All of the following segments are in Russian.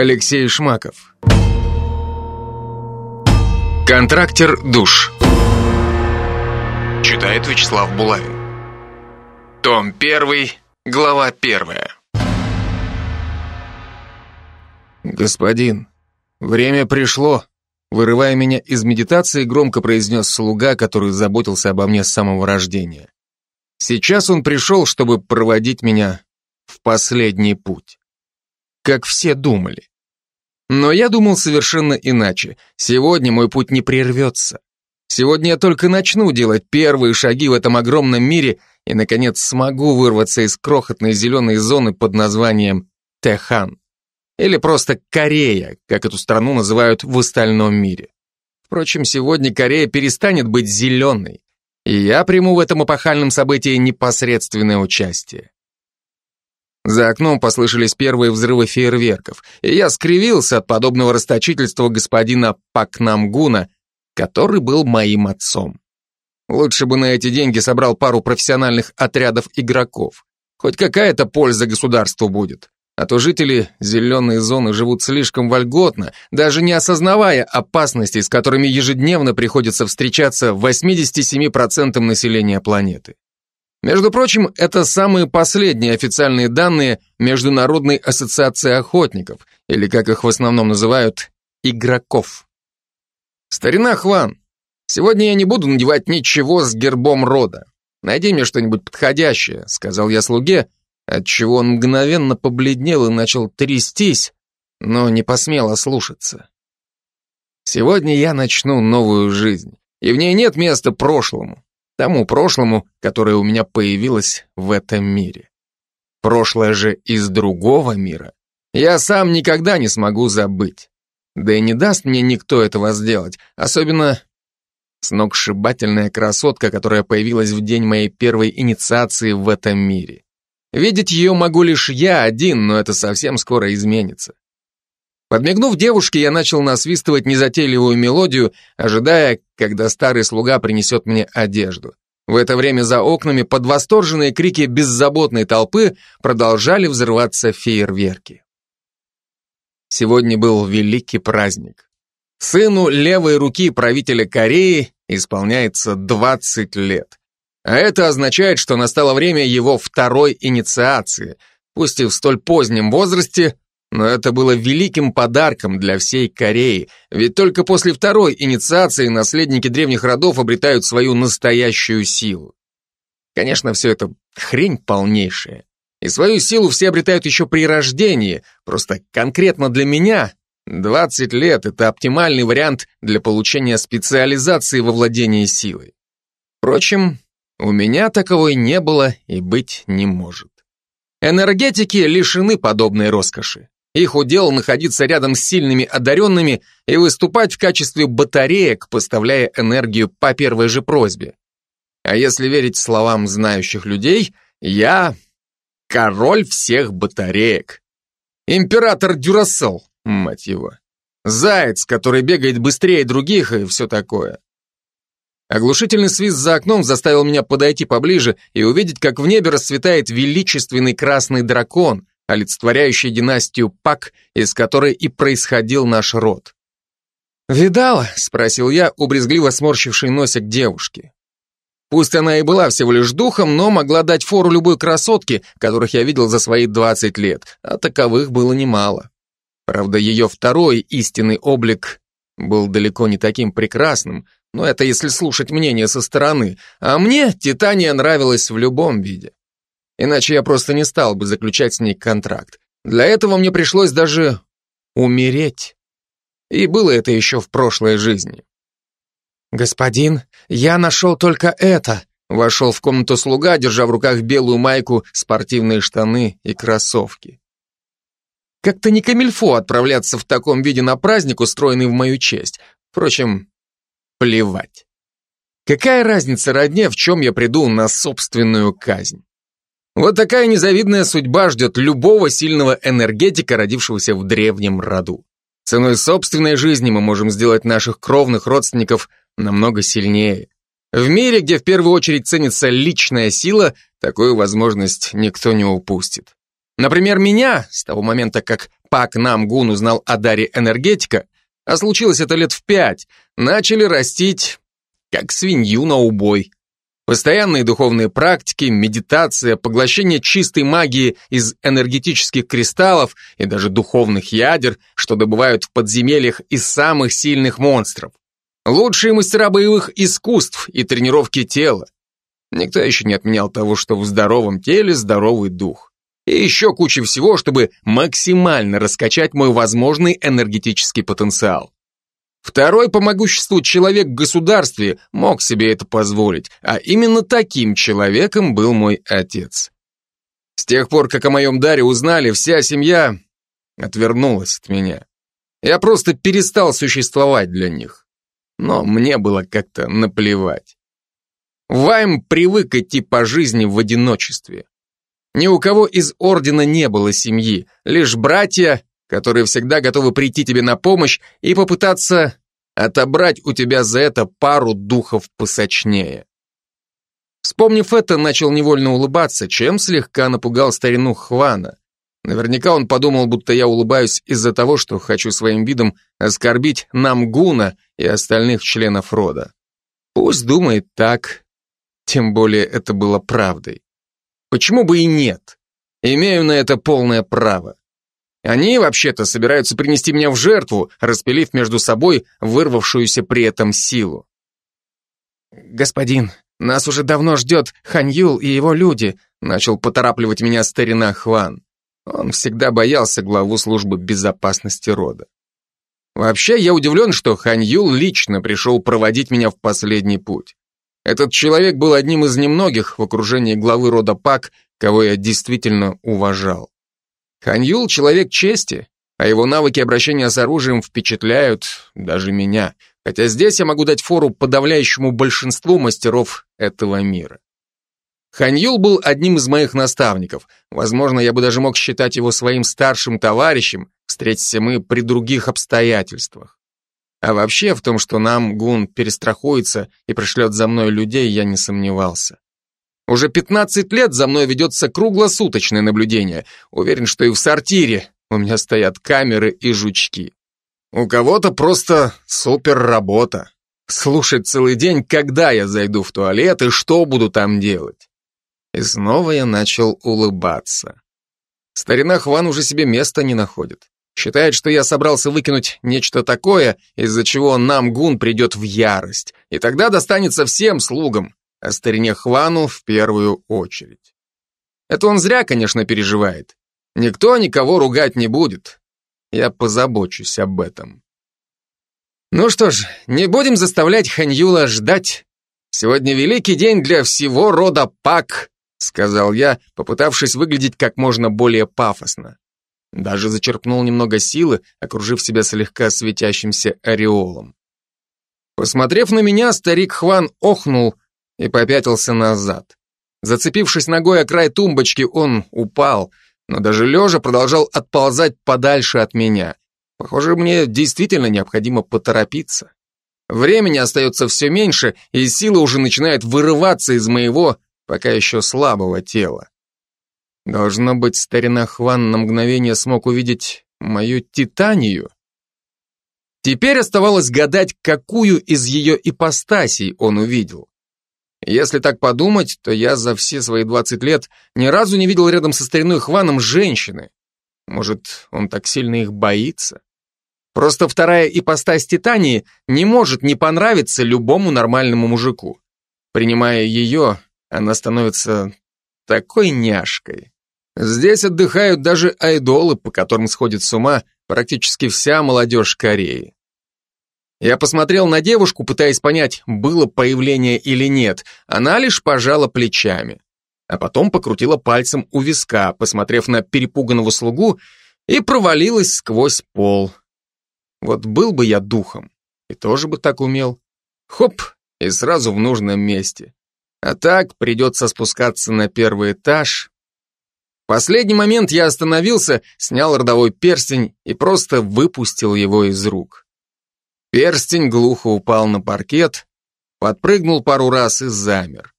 Алексей Шмаков. Контрактер душ. Читает Вячеслав Булавин. Том 1, глава 1. Господин, время пришло. Вырывая меня из медитации, громко произнес слуга, который заботился обо мне с самого рождения. Сейчас он пришел, чтобы проводить меня в последний путь. Как все думали. Но я думал совершенно иначе. Сегодня мой путь не прервется. Сегодня я только начну делать первые шаги в этом огромном мире и, наконец, смогу вырваться из крохотной зеленой зоны под названием Техан. Или просто Корея, как эту страну называют в остальном мире. Впрочем, сегодня Корея перестанет быть зеленой, и я приму в этом эпохальном событии непосредственное участие. За окном послышались первые взрывы фейерверков, и я скривился от подобного расточительства господина Пакнамгуна, который был моим отцом. Лучше бы на эти деньги собрал пару профессиональных отрядов игроков. Хоть какая-то польза государству будет. А то жители зеленой зоны живут слишком вольготно, даже не осознавая опасностей, с которыми ежедневно приходится встречаться 87% населения планеты. Между прочим, это самые последние официальные данные Международной ассоциации охотников, или как их в основном называют, игроков. Старина Хван, сегодня я не буду надевать ничего с гербом рода. Найди мне что-нибудь подходящее, сказал я слуге, отчего он мгновенно побледнел и начал трястись, но не посмел ослушаться. Сегодня я начну новую жизнь, и в ней нет места прошлому тому прошлому, которое у меня появилось в этом мире. Прошлое же из другого мира я сам никогда не смогу забыть. Да и не даст мне никто этого сделать, особенно сногсшибательная красотка, которая появилась в день моей первой инициации в этом мире. Видеть ее могу лишь я один, но это совсем скоро изменится. Подмигнув девушке, я начал насвистывать незатейливую мелодию, ожидая, когда старый слуга принесет мне одежду. В это время за окнами под восторженные крики беззаботной толпы продолжали взрываться фейерверки. Сегодня был великий праздник. Сыну левой руки правителя Кореи исполняется 20 лет. А это означает, что настало время его второй инициации, пусть и в столь позднем возрасте, но это было великим подарком для всей Кореи, ведь только после второй инициации наследники древних родов обретают свою настоящую силу. Конечно, все это хрень полнейшая. И свою силу все обретают еще при рождении, просто конкретно для меня 20 лет – это оптимальный вариант для получения специализации во владении силой. Впрочем, у меня таковой не было и быть не может. Энергетики лишены подобной роскоши. Их удел находиться рядом с сильными одаренными и выступать в качестве батареек, поставляя энергию по первой же просьбе. А если верить словам знающих людей, я король всех батареек. Император Дюрасел, мать его. Заяц, который бегает быстрее других и все такое. Оглушительный свист за окном заставил меня подойти поближе и увидеть, как в небе расцветает величественный красный дракон, олицетворяющий династию Пак, из которой и происходил наш род. «Видала?» — спросил я у брезгливо сморщившей носик девушки. Пусть она и была всего лишь духом, но могла дать фору любой красотке, которых я видел за свои 20 лет, а таковых было немало. Правда, ее второй истинный облик был далеко не таким прекрасным, но это если слушать мнение со стороны, а мне Титания нравилась в любом виде. Иначе я просто не стал бы заключать с ней контракт. Для этого мне пришлось даже умереть. И было это еще в прошлой жизни. «Господин, я нашел только это», Вошел в комнату слуга, держа в руках белую майку, спортивные штаны и кроссовки. Как-то не камильфо отправляться в таком виде на праздник, устроенный в мою честь. Впрочем, плевать. Какая разница родне, в чем я приду на собственную казнь? Вот такая незавидная судьба ждет любого сильного энергетика, родившегося в древнем роду. Ценой собственной жизни мы можем сделать наших кровных родственников намного сильнее. В мире, где в первую очередь ценится личная сила, такую возможность никто не упустит. Например, меня, с того момента, как Пак Намгун узнал о даре энергетика, а случилось это лет в пять, начали растить как свинью на убой. Постоянные духовные практики, медитация, поглощение чистой магии из энергетических кристаллов и даже духовных ядер, что добывают в подземельях из самых сильных монстров. Лучшие мастера боевых искусств и тренировки тела. Никто еще не отменял того, что в здоровом теле здоровый дух. И еще куча всего, чтобы максимально раскачать мой возможный энергетический потенциал. Второй по могуществу человек в государстве мог себе это позволить, а именно таким человеком был мой отец. С тех пор, как о моем даре узнали, вся семья отвернулась от меня. Я просто перестал существовать для них. Но мне было как-то наплевать. Вайм привык идти по жизни в одиночестве. Ни у кого из ордена не было семьи, лишь братья которые всегда готовы прийти тебе на помощь и попытаться отобрать у тебя за это пару духов посочнее. Вспомнив это, начал невольно улыбаться, чем слегка напугал старину Хвана. Наверняка он подумал, будто я улыбаюсь из-за того, что хочу своим видом оскорбить Намгуна и остальных членов рода. Пусть думает так, тем более это было правдой. Почему бы и нет? Имею на это полное право. Они, вообще-то, собираются принести меня в жертву, распилив между собой вырвавшуюся при этом силу. «Господин, нас уже давно ждет Ханьюл и его люди», начал поторапливать меня старина Хван. Он всегда боялся главу службы безопасности рода. Вообще, я удивлен, что Ханьюл лично пришел проводить меня в последний путь. Этот человек был одним из немногих в окружении главы рода Пак, кого я действительно уважал. Ханьюл — человек чести, а его навыки обращения с оружием впечатляют даже меня, хотя здесь я могу дать фору подавляющему большинству мастеров этого мира. Ханьюл был одним из моих наставников. Возможно, я бы даже мог считать его своим старшим товарищем, встретимся мы при других обстоятельствах. А вообще в том, что нам Гун перестрахуется и пришлет за мной людей, я не сомневался. Уже 15 лет за мной ведется круглосуточное наблюдение. Уверен, что и в сортире у меня стоят камеры и жучки. У кого-то просто супер работа. Слушать целый день, когда я зайду в туалет и что буду там делать. И снова я начал улыбаться. Старина Хван уже себе места не находит. Считает, что я собрался выкинуть нечто такое, из-за чего нам Гун придет в ярость. И тогда достанется всем слугам, о старине Хвану в первую очередь. Это он зря, конечно, переживает. Никто никого ругать не будет. Я позабочусь об этом. Ну что ж, не будем заставлять Ханьюла ждать. Сегодня великий день для всего рода Пак, сказал я, попытавшись выглядеть как можно более пафосно. Даже зачерпнул немного силы, окружив себя слегка светящимся ореолом. Посмотрев на меня, старик Хван охнул, и попятился назад. Зацепившись ногой о край тумбочки, он упал, но даже лежа продолжал отползать подальше от меня. Похоже, мне действительно необходимо поторопиться. Времени остается все меньше, и сила уже начинает вырываться из моего, пока еще слабого тела. Должно быть, старина Хван на мгновение смог увидеть мою титанию. Теперь оставалось гадать, какую из ее ипостасей он увидел. Если так подумать, то я за все свои 20 лет ни разу не видел рядом со стариной Хваном женщины. Может, он так сильно их боится? Просто вторая ипостась Титании не может не понравиться любому нормальному мужику. Принимая ее, она становится такой няшкой. Здесь отдыхают даже айдолы, по которым сходит с ума практически вся молодежь Кореи. Я посмотрел на девушку, пытаясь понять, было появление или нет. Она лишь пожала плечами. А потом покрутила пальцем у виска, посмотрев на перепуганного слугу, и провалилась сквозь пол. Вот был бы я духом, и тоже бы так умел. Хоп, и сразу в нужном месте. А так придется спускаться на первый этаж. В последний момент я остановился, снял родовой перстень и просто выпустил его из рук. Перстень глухо упал на паркет, подпрыгнул пару раз и замер.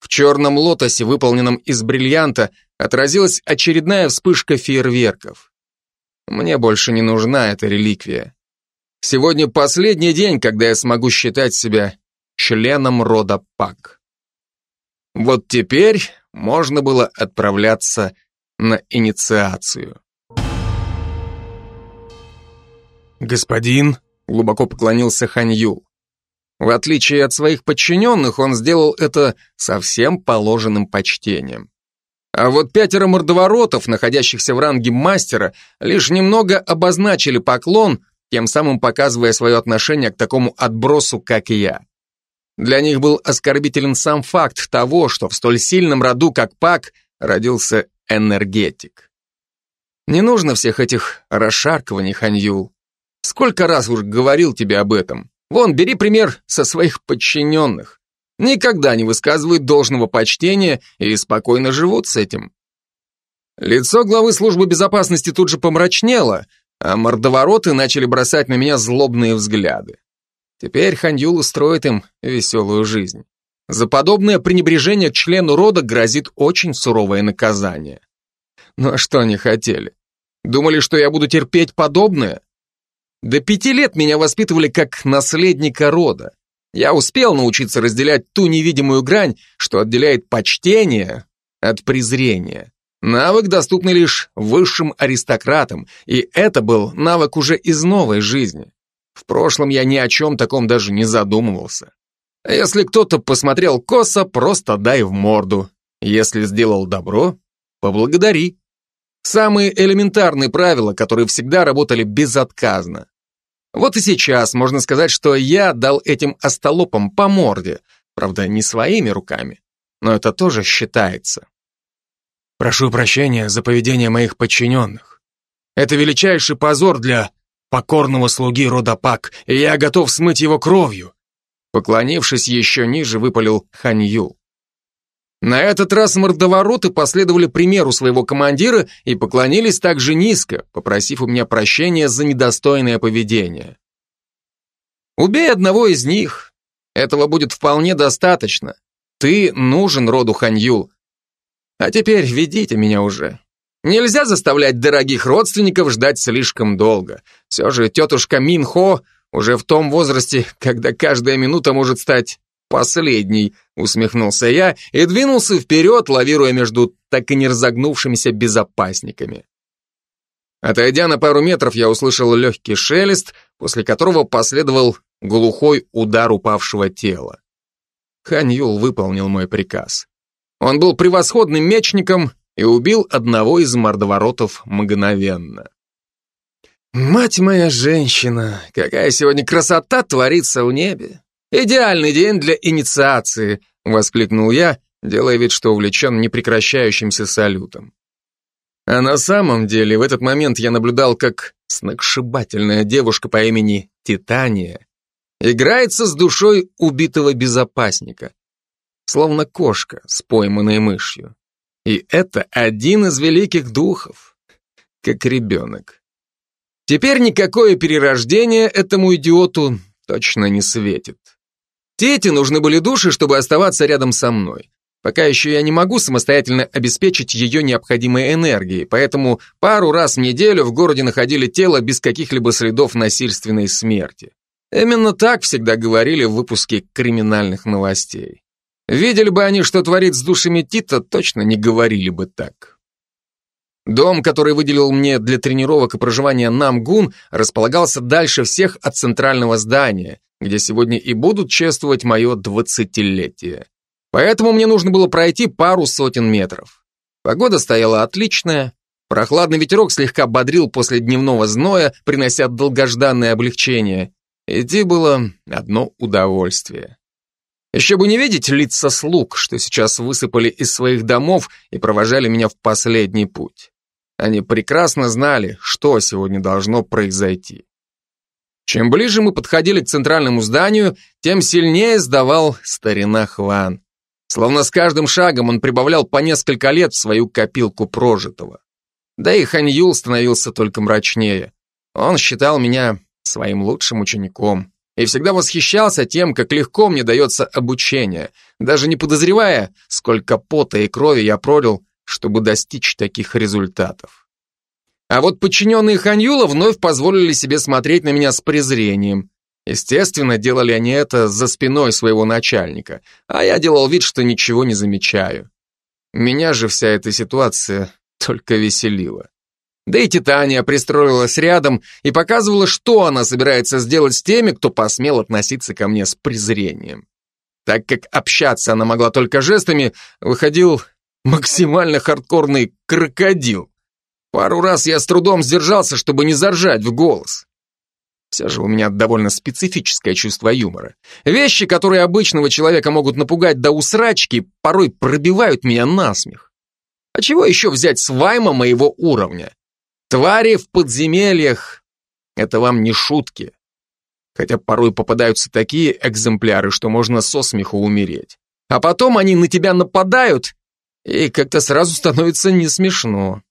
В черном лотосе, выполненном из бриллианта, отразилась очередная вспышка фейерверков. Мне больше не нужна эта реликвия. Сегодня последний день, когда я смогу считать себя членом рода Пак. Вот теперь можно было отправляться на инициацию. «Господин», — глубоко поклонился Ханью. В отличие от своих подчиненных, он сделал это со всем положенным почтением. А вот пятеро мордоворотов, находящихся в ранге мастера, лишь немного обозначили поклон, тем самым показывая свое отношение к такому отбросу, как я. Для них был оскорбителен сам факт того, что в столь сильном роду, как Пак, родился энергетик. Не нужно всех этих расшаркиваний, Ханьюл. Сколько раз уж говорил тебе об этом. Вон, бери пример со своих подчиненных. Никогда не высказывают должного почтения и спокойно живут с этим. Лицо главы службы безопасности тут же помрачнело, а мордовороты начали бросать на меня злобные взгляды. Теперь Ханьюл устроит им веселую жизнь. За подобное пренебрежение к члену рода грозит очень суровое наказание. Ну а что они хотели? Думали, что я буду терпеть подобное? До пяти лет меня воспитывали как наследника рода. Я успел научиться разделять ту невидимую грань, что отделяет почтение от презрения. Навык доступный лишь высшим аристократам, и это был навык уже из новой жизни. В прошлом я ни о чем таком даже не задумывался. А если кто-то посмотрел косо, просто дай в морду. Если сделал добро, поблагодари. Самые элементарные правила, которые всегда работали безотказно. Вот и сейчас можно сказать, что я дал этим остолопам по морде, правда, не своими руками, но это тоже считается. Прошу прощения за поведение моих подчиненных. Это величайший позор для покорного слуги рода Пак, и я готов смыть его кровью. Поклонившись еще ниже, выпалил Ханью. На этот раз мордовороты последовали примеру своего командира и поклонились также низко, попросив у меня прощения за недостойное поведение. Убей одного из них. Этого будет вполне достаточно. Ты нужен роду Ханью, а теперь ведите меня уже. Нельзя заставлять дорогих родственников ждать слишком долго. Все же тетушка Минхо уже в том возрасте, когда каждая минута может стать последней, усмехнулся я и двинулся вперед, лавируя между так и не разогнувшимися безопасниками. Отойдя на пару метров, я услышал легкий шелест, после которого последовал глухой удар упавшего тела. Ханьюл выполнил мой приказ. Он был превосходным мечником и убил одного из мордоворотов мгновенно. «Мать моя женщина, какая сегодня красота творится в небе! Идеальный день для инициации!» — воскликнул я, делая вид, что увлечен непрекращающимся салютом. А на самом деле в этот момент я наблюдал, как сногсшибательная девушка по имени Титания играется с душой убитого безопасника, словно кошка с пойманной мышью. И это один из великих духов, как ребенок. Теперь никакое перерождение этому идиоту точно не светит. Те нужны были души, чтобы оставаться рядом со мной. Пока еще я не могу самостоятельно обеспечить ее необходимой энергией, поэтому пару раз в неделю в городе находили тело без каких-либо следов насильственной смерти. Именно так всегда говорили в выпуске криминальных новостей. Видели бы они, что творит с душами Тита, точно не говорили бы так. Дом, который выделил мне для тренировок и проживания Намгун, располагался дальше всех от центрального здания, где сегодня и будут чествовать мое двадцатилетие. Поэтому мне нужно было пройти пару сотен метров. Погода стояла отличная, прохладный ветерок слегка бодрил после дневного зноя, принося долгожданное облегчение. Идти было одно удовольствие. Еще бы не видеть лица слуг, что сейчас высыпали из своих домов и провожали меня в последний путь. Они прекрасно знали, что сегодня должно произойти. Чем ближе мы подходили к центральному зданию, тем сильнее сдавал старина Хван. Словно с каждым шагом он прибавлял по несколько лет в свою копилку прожитого. Да и Ханьюл становился только мрачнее. Он считал меня своим лучшим учеником и всегда восхищался тем, как легко мне дается обучение, даже не подозревая, сколько пота и крови я пролил, чтобы достичь таких результатов. А вот подчиненные Ханьюла вновь позволили себе смотреть на меня с презрением. Естественно, делали они это за спиной своего начальника, а я делал вид, что ничего не замечаю. Меня же вся эта ситуация только веселила. Да и Титания пристроилась рядом и показывала, что она собирается сделать с теми, кто посмел относиться ко мне с презрением. Так как общаться она могла только жестами, выходил максимально хардкорный крокодил. Пару раз я с трудом сдержался, чтобы не заржать в голос. Все же у меня довольно специфическое чувство юмора. Вещи, которые обычного человека могут напугать до усрачки, порой пробивают меня насмех. А чего еще взять с Вайма моего уровня? Твари в подземельях — это вам не шутки. Хотя порой попадаются такие экземпляры, что можно со смеху умереть. А потом они на тебя нападают, и как-то сразу становится не смешно.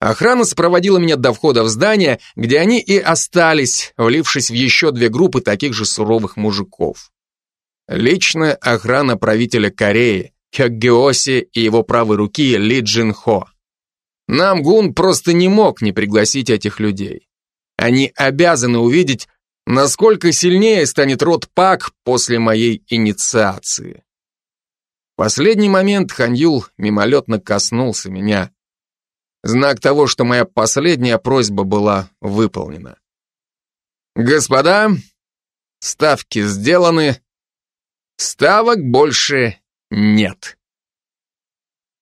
Охрана сопроводила меня до входа в здание, где они и остались, влившись в еще две группы таких же суровых мужиков. Личная охрана правителя Кореи, Хёггеоси и его правой руки Ли Джин Хо. Намгун просто не мог не пригласить этих людей. Они обязаны увидеть, насколько сильнее станет род Пак после моей инициации. В последний момент Ханьюл мимолетно коснулся меня, Знак того, что моя последняя просьба была выполнена. Господа, ставки сделаны, ставок больше нет.